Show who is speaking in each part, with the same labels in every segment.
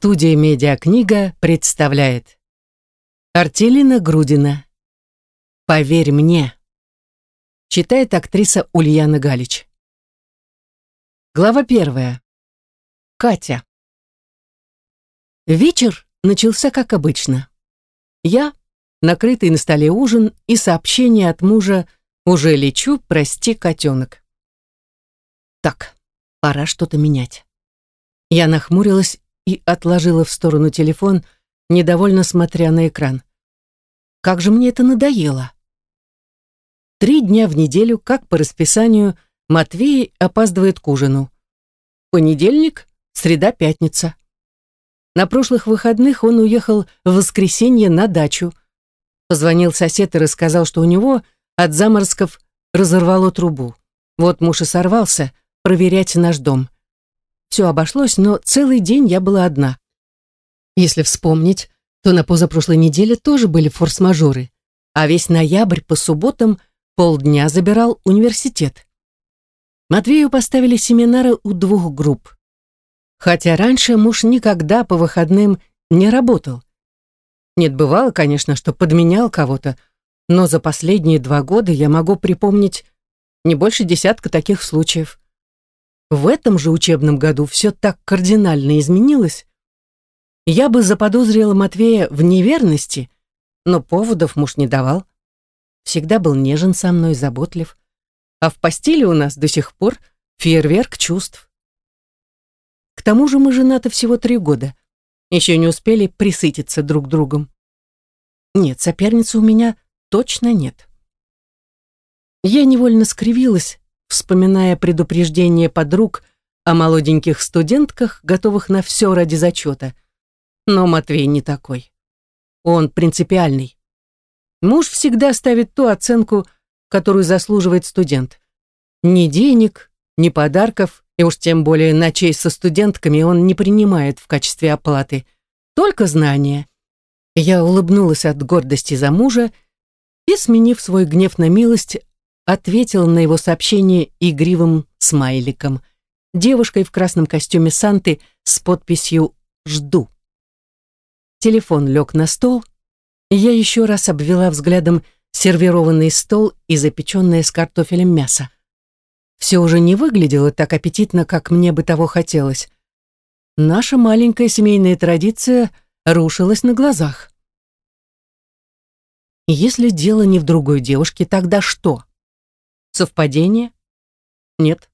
Speaker 1: Студия «Медиакнига» представляет Артелина Грудина «Поверь мне» Читает актриса Ульяна Галич Глава первая Катя Вечер начался как обычно. Я, накрытый на столе ужин и сообщение от мужа «Уже лечу, прости, котенок». Так, пора что-то менять. Я нахмурилась и отложила в сторону телефон, недовольно смотря на экран. Как же мне это надоело. Три дня в неделю, как по расписанию, Матвей опаздывает к ужину. Понедельник, среда, пятница. На прошлых выходных он уехал в воскресенье на дачу. Позвонил сосед и рассказал, что у него от заморозков разорвало трубу. Вот муж и сорвался проверять наш дом. Все обошлось, но целый день я была одна. Если вспомнить, то на позапрошлой неделе тоже были форс-мажоры, а весь ноябрь по субботам полдня забирал университет. Матвею поставили семинары у двух групп. Хотя раньше муж никогда по выходным не работал. Нет, бывало, конечно, что подменял кого-то, но за последние два года я могу припомнить не больше десятка таких случаев. В этом же учебном году все так кардинально изменилось. Я бы заподозрила Матвея в неверности, но поводов муж не давал. Всегда был нежен со мной, заботлив. А в постели у нас до сих пор фейерверк чувств. К тому же мы женаты всего три года. Еще не успели присытиться друг другом. Нет, соперницы у меня точно нет. Я невольно скривилась, вспоминая предупреждение подруг о молоденьких студентках, готовых на все ради зачета. Но Матвей не такой. Он принципиальный. Муж всегда ставит ту оценку, которую заслуживает студент. Ни денег, ни подарков, и уж тем более ночей со студентками он не принимает в качестве оплаты. Только знания. Я улыбнулась от гордости за мужа и, сменив свой гнев на милость, ответил на его сообщение игривым смайликом, девушкой в красном костюме Санты с подписью «Жду». Телефон лег на стол, и я еще раз обвела взглядом сервированный стол и запеченное с картофелем мясо. Все уже не выглядело так аппетитно, как мне бы того хотелось. Наша маленькая семейная традиция рушилась на глазах. Если дело не в другой девушке, тогда что? Совпадение? Нет,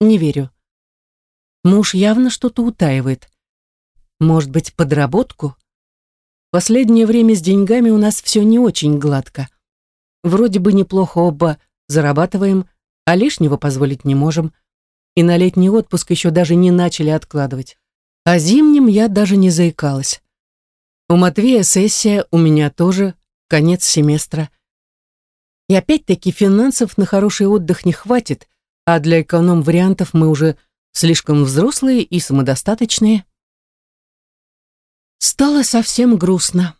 Speaker 1: не верю. Муж явно что-то утаивает. Может быть, подработку? Последнее время с деньгами у нас все не очень гладко. Вроде бы неплохо оба зарабатываем, а лишнего позволить не можем. И на летний отпуск еще даже не начали откладывать. А зимним я даже не заикалась. У Матвея сессия, у меня тоже, конец семестра. И опять-таки финансов на хороший отдых не хватит, а для эконом-вариантов мы уже слишком взрослые и самодостаточные. Стало совсем грустно.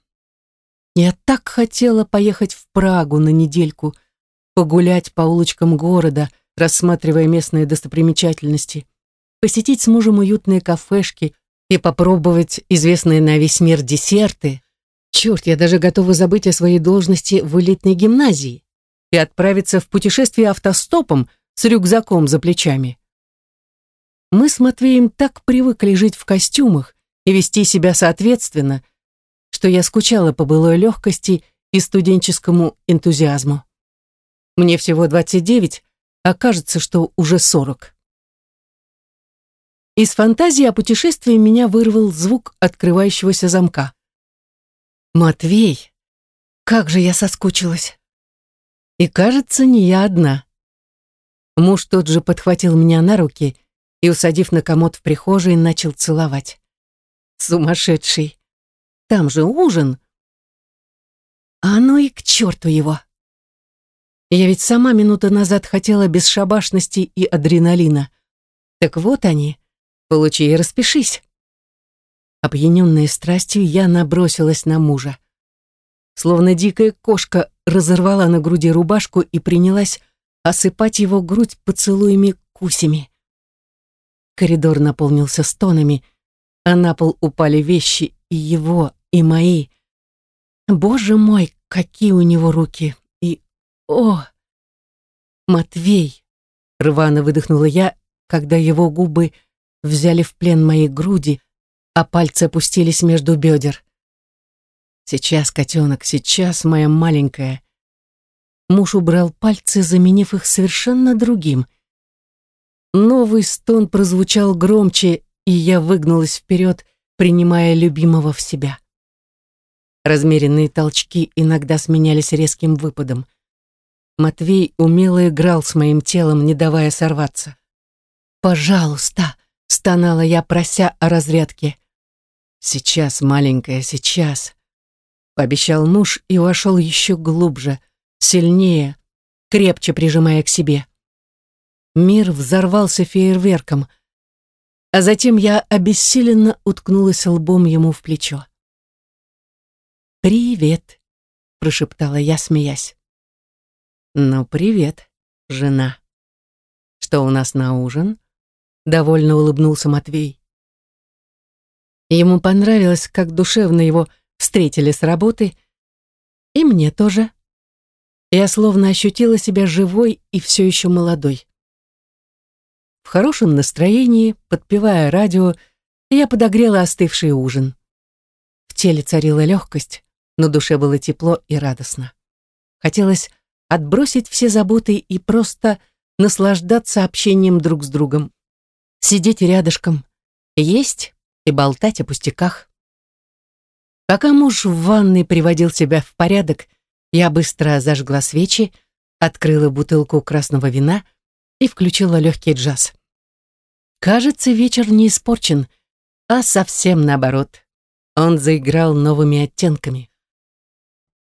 Speaker 1: Я так хотела поехать в Прагу на недельку, погулять по улочкам города, рассматривая местные достопримечательности, посетить с мужем уютные кафешки и попробовать известные на весь мир десерты. Черт, я даже готова забыть о своей должности в элитной гимназии и отправиться в путешествие автостопом с рюкзаком за плечами. Мы с Матвеем так привыкли жить в костюмах и вести себя соответственно, что я скучала по былой легкости и студенческому энтузиазму. Мне всего 29, а кажется, что уже 40. Из фантазии о путешествии меня вырвал звук открывающегося замка. «Матвей, как же я соскучилась!» И кажется, не я одна. Муж тот же подхватил меня на руки и, усадив на комод в прихожей, начал целовать. Сумасшедший. Там же ужин. А ну и к черту его. Я ведь сама минуту назад хотела бесшабашности и адреналина. Так вот они. Получи и распишись. Опьяненная страстью, я набросилась на мужа. Словно дикая кошка разорвала на груди рубашку и принялась осыпать его грудь поцелуями кусями. Коридор наполнился стонами, а на пол упали вещи и его, и мои. Боже мой, какие у него руки! И... О! Матвей! Рвано выдохнула я, когда его губы взяли в плен мои груди, а пальцы опустились между бедер. Сейчас, котенок, сейчас, моя маленькая. Муж убрал пальцы, заменив их совершенно другим. Новый стон прозвучал громче, и я выгнулась вперед, принимая любимого в себя. Размеренные толчки иногда сменялись резким выпадом. Матвей умело играл с моим телом, не давая сорваться. «Пожалуйста!» — стонала я, прося о разрядке. «Сейчас, маленькая, сейчас!» — пообещал муж и вошел еще глубже, сильнее, крепче прижимая к себе. Мир взорвался фейерверком, а затем я обессиленно уткнулась лбом ему в плечо. «Привет», — прошептала я, смеясь. «Ну, привет, жена. Что у нас на ужин?» Довольно улыбнулся Матвей. Ему понравилось, как душевно его встретили с работы, и мне тоже. Я словно ощутила себя живой и все еще молодой. В хорошем настроении, подпевая радио, я подогрела остывший ужин. В теле царила легкость, но душе было тепло и радостно. Хотелось отбросить все заботы и просто наслаждаться общением друг с другом сидеть рядышком, есть и болтать о пустяках. Пока муж в ванной приводил себя в порядок, я быстро зажгла свечи, открыла бутылку красного вина и включила легкий джаз. Кажется, вечер не испорчен, а совсем наоборот. Он заиграл новыми оттенками.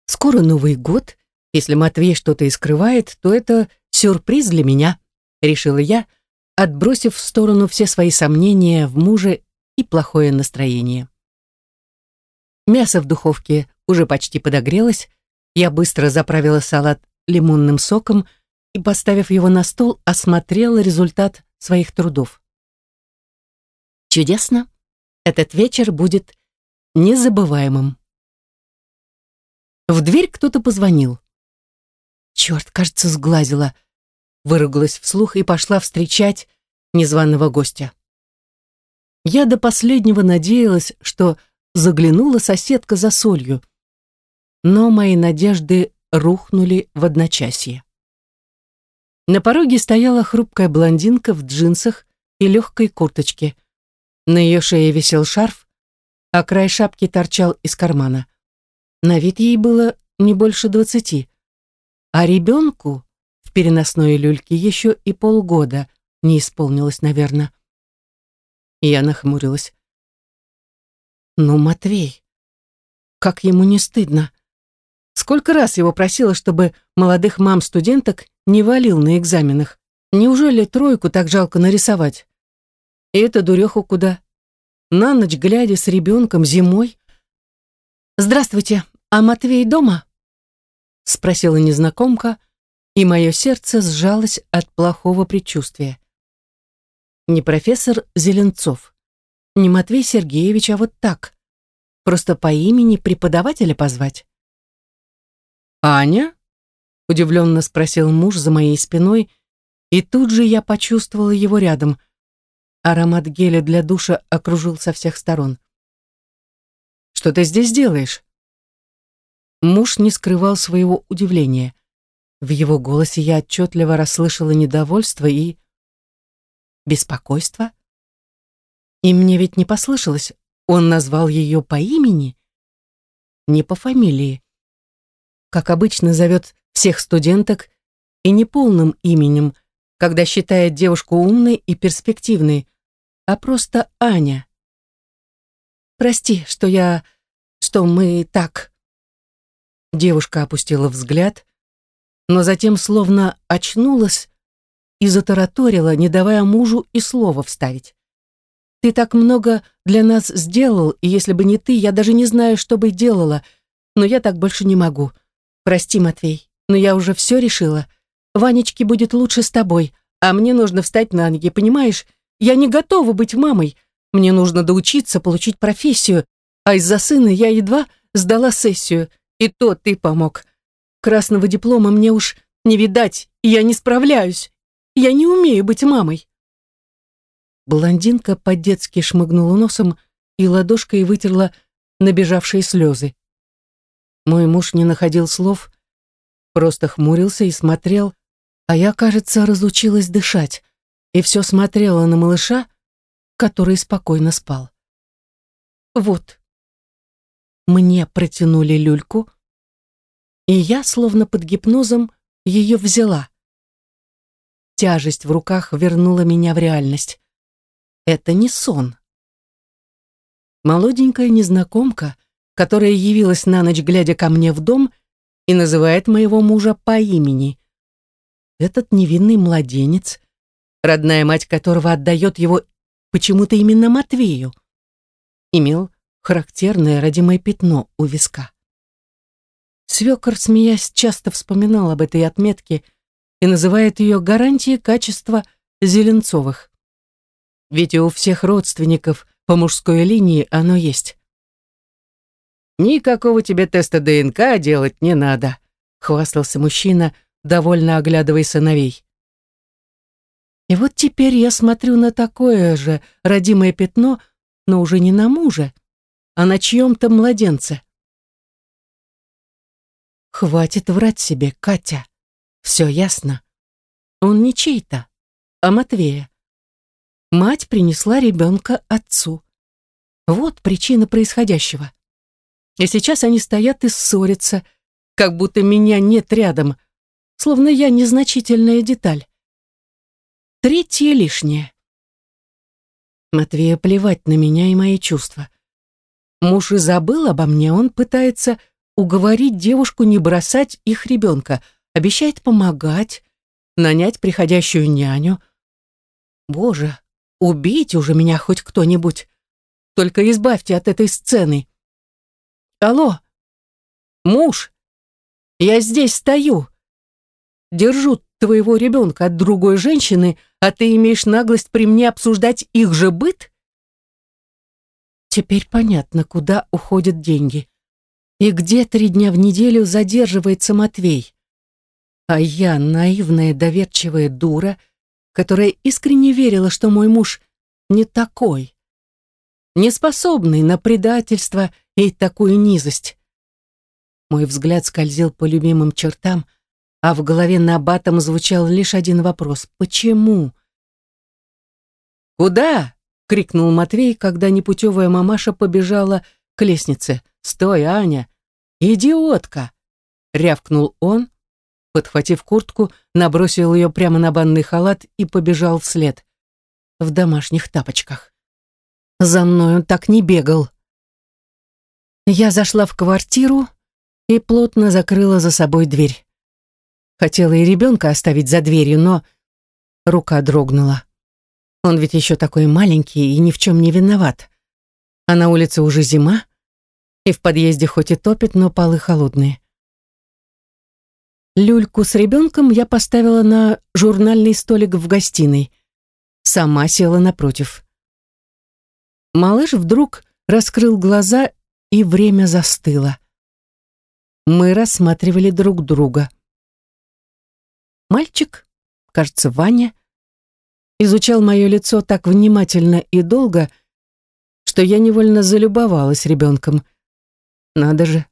Speaker 1: Скоро Новый год. Если Матвей что-то и скрывает, то это сюрприз для меня, решила я, отбросив в сторону все свои сомнения в муже и плохое настроение. Мясо в духовке уже почти подогрелось, я быстро заправила салат лимонным соком и, поставив его на стол, осмотрела результат своих трудов. Чудесно! Этот вечер будет незабываемым. В дверь кто-то позвонил. Черт, кажется, сглазила выругалась вслух и пошла встречать незваного гостя. Я до последнего надеялась, что заглянула соседка за солью, но мои надежды рухнули в одночасье. На пороге стояла хрупкая блондинка в джинсах и легкой курточке. На ее шее висел шарф, а край шапки торчал из кармана. На вид ей было не больше двадцати, а ребенку переносной люльке еще и полгода не исполнилось, наверное. Я нахмурилась. Ну, Матвей, как ему не стыдно. Сколько раз его просила, чтобы молодых мам-студенток не валил на экзаменах. Неужели тройку так жалко нарисовать? И это дуреху куда? На ночь глядя с ребенком зимой? «Здравствуйте, а Матвей дома?» Спросила незнакомка, и мое сердце сжалось от плохого предчувствия. Не профессор Зеленцов, не Матвей Сергеевич, а вот так. Просто по имени преподавателя позвать. «Аня?» — удивленно спросил муж за моей спиной, и тут же я почувствовала его рядом. Аромат геля для душа окружил со всех сторон. «Что ты здесь делаешь?» Муж не скрывал своего удивления. В его голосе я отчетливо расслышала недовольство и... беспокойство. И мне ведь не послышалось, он назвал ее по имени, не по фамилии. Как обычно зовет всех студенток и не полным именем, когда считает девушку умной и перспективной, а просто Аня. «Прости, что я... что мы так...» Девушка опустила взгляд, но затем словно очнулась и затараторила, не давая мужу и слова вставить. «Ты так много для нас сделал, и если бы не ты, я даже не знаю, что бы делала, но я так больше не могу. Прости, Матвей, но я уже все решила. Ванечке будет лучше с тобой, а мне нужно встать на ноги, понимаешь? Я не готова быть мамой. Мне нужно доучиться, получить профессию, а из-за сына я едва сдала сессию, и то ты помог. Красного диплома мне уж не видать, и я не справляюсь. Я не умею быть мамой. Блондинка по-детски шмыгнула носом и ладошкой вытерла набежавшие слезы. Мой муж не находил слов, просто хмурился и смотрел, а я, кажется, разучилась дышать и все смотрела на малыша, который спокойно спал. Вот. Мне протянули люльку, и я, словно под гипнозом, ее взяла. Тяжесть в руках вернула меня в реальность. Это не сон. Молоденькая незнакомка, которая явилась на ночь, глядя ко мне в дом, и называет моего мужа по имени. Этот невинный младенец, родная мать которого отдает его почему-то именно Матвею, имел характерное родимое пятно у виска. Свекор, смеясь, часто вспоминал об этой отметке и называет ее гарантией качества Зеленцовых. Ведь у всех родственников по мужской линии оно есть. «Никакого тебе теста ДНК делать не надо», — хвастался мужчина, довольно оглядывая сыновей. И вот теперь я смотрю на такое же родимое пятно, но уже не на муже, а на чьем-то младенце. Хватит врать себе, Катя. Все ясно. Он не чей-то, а Матвея. Мать принесла ребенка отцу. Вот причина происходящего. И сейчас они стоят и ссорятся, как будто меня нет рядом, словно я незначительная деталь. Третье лишнее. Матвея плевать на меня и мои чувства. Муж и забыл обо мне, он пытается уговорить девушку не бросать их ребенка, обещает помогать, нанять приходящую няню. Боже, убейте уже меня хоть кто-нибудь. Только избавьте от этой сцены. Алло, муж, я здесь стою. Держу твоего ребенка от другой женщины, а ты имеешь наглость при мне обсуждать их же быт? Теперь понятно, куда уходят деньги. И где три дня в неделю задерживается Матвей. А я, наивная, доверчивая дура, которая искренне верила, что мой муж не такой, не способный на предательство и такую низость. Мой взгляд скользил по любимым чертам, а в голове набатом звучал лишь один вопрос — почему? «Куда?» — крикнул Матвей, когда непутевая мамаша побежала к лестнице. «Стой, Аня! Идиотка!» — рявкнул он, подхватив куртку, набросил ее прямо на банный халат и побежал вслед. В домашних тапочках. За мной он так не бегал. Я зашла в квартиру и плотно закрыла за собой дверь. Хотела и ребенка оставить за дверью, но рука дрогнула. Он ведь еще такой маленький и ни в чем не виноват. А на улице уже зима, и в подъезде хоть и топит, но полы холодные. Люльку с ребенком я поставила на журнальный столик в гостиной. Сама села напротив. Малыш вдруг раскрыл глаза, и время застыло. Мы рассматривали друг друга. Мальчик, кажется, Ваня, изучал мое лицо так внимательно и долго, что я невольно залюбовалась ребенком. Надо же,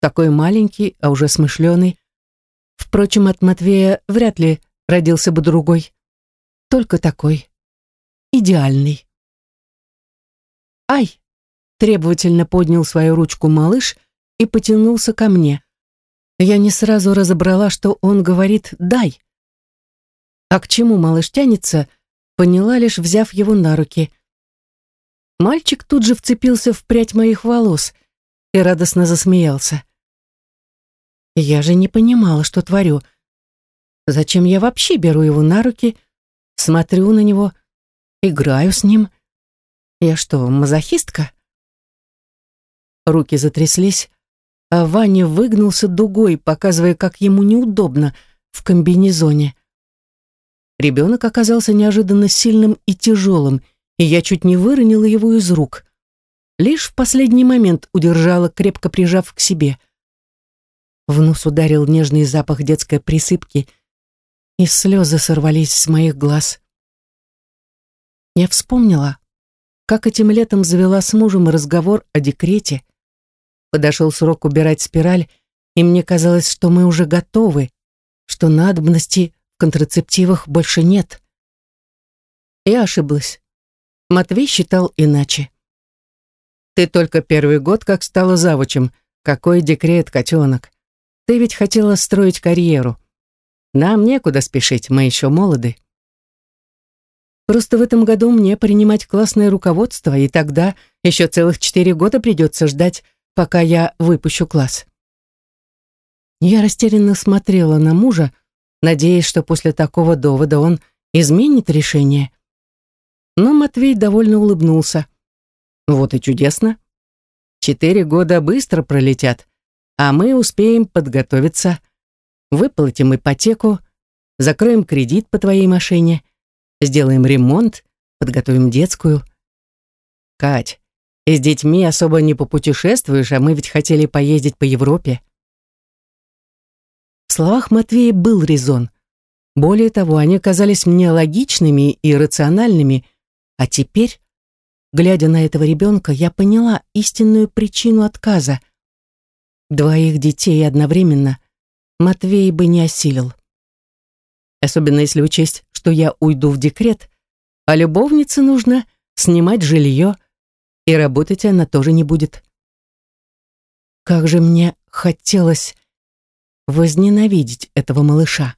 Speaker 1: такой маленький, а уже смышленый. Впрочем, от Матвея вряд ли родился бы другой. Только такой. Идеальный. «Ай!» — требовательно поднял свою ручку малыш и потянулся ко мне. Я не сразу разобрала, что он говорит «дай». А к чему малыш тянется, поняла, лишь взяв его на руки. Мальчик тут же вцепился в прядь моих волос и радостно засмеялся. Я же не понимала, что творю. Зачем я вообще беру его на руки, смотрю на него, играю с ним? Я что, мазохистка? Руки затряслись, а Ваня выгнулся дугой, показывая, как ему неудобно в комбинезоне. Ребенок оказался неожиданно сильным и тяжелым, и я чуть не выронила его из рук. Лишь в последний момент удержала, крепко прижав к себе. В нос ударил нежный запах детской присыпки, и слезы сорвались с моих глаз. Я вспомнила, как этим летом завела с мужем разговор о декрете. Подошел срок убирать спираль, и мне казалось, что мы уже готовы, что надобности в контрацептивах больше нет. Я ошиблась. Матвей считал иначе. «Ты только первый год как стала завучем. Какой декрет, котенок? Ты ведь хотела строить карьеру. Нам некуда спешить, мы еще молоды». Просто в этом году мне принимать классное руководство, и тогда еще целых четыре года придется ждать, пока я выпущу класс. Я растерянно смотрела на мужа, надеясь, что после такого довода он изменит решение. Но Матвей довольно улыбнулся. Вот и чудесно. Четыре года быстро пролетят, а мы успеем подготовиться, выплатим ипотеку, закроем кредит по твоей машине, сделаем ремонт, подготовим детскую. Кать, и с детьми особо не попутешествуешь, а мы ведь хотели поездить по Европе. В словах Матвея был резон. Более того, они казались мне логичными и рациональными, а теперь, глядя на этого ребенка, я поняла истинную причину отказа. Двоих детей одновременно Матвей бы не осилил особенно если учесть, что я уйду в декрет, а любовнице нужно снимать жилье, и работать она тоже не будет. Как же мне хотелось возненавидеть этого малыша.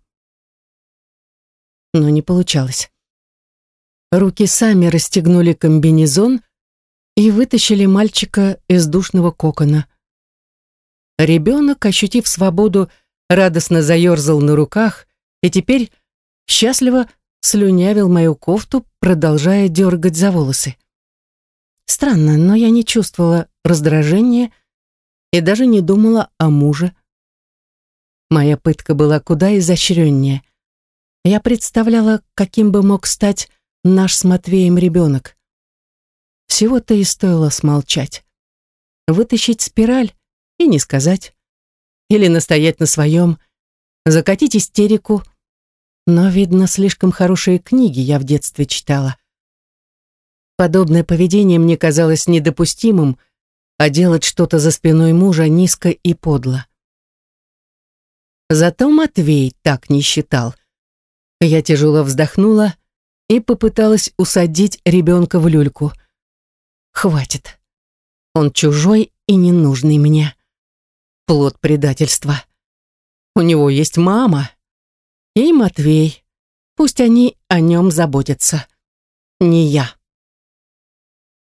Speaker 1: Но не получалось. Руки сами расстегнули комбинезон и вытащили мальчика из душного кокона. Ребенок, ощутив свободу, радостно заерзал на руках и теперь счастливо слюнявил мою кофту, продолжая дергать за волосы. Странно, но я не чувствовала раздражения и даже не думала о муже. Моя пытка была куда изощреннее. Я представляла, каким бы мог стать наш с Матвеем ребенок. Всего-то и стоило смолчать. Вытащить спираль и не сказать. Или настоять на своем, закатить истерику, но, видно, слишком хорошие книги я в детстве читала. Подобное поведение мне казалось недопустимым, а делать что-то за спиной мужа низко и подло. Зато Матвей так не считал. Я тяжело вздохнула и попыталась усадить ребенка в люльку. Хватит. Он чужой и ненужный мне. Плод предательства. У него есть мама и Матвей. Пусть они о нем заботятся. Не я.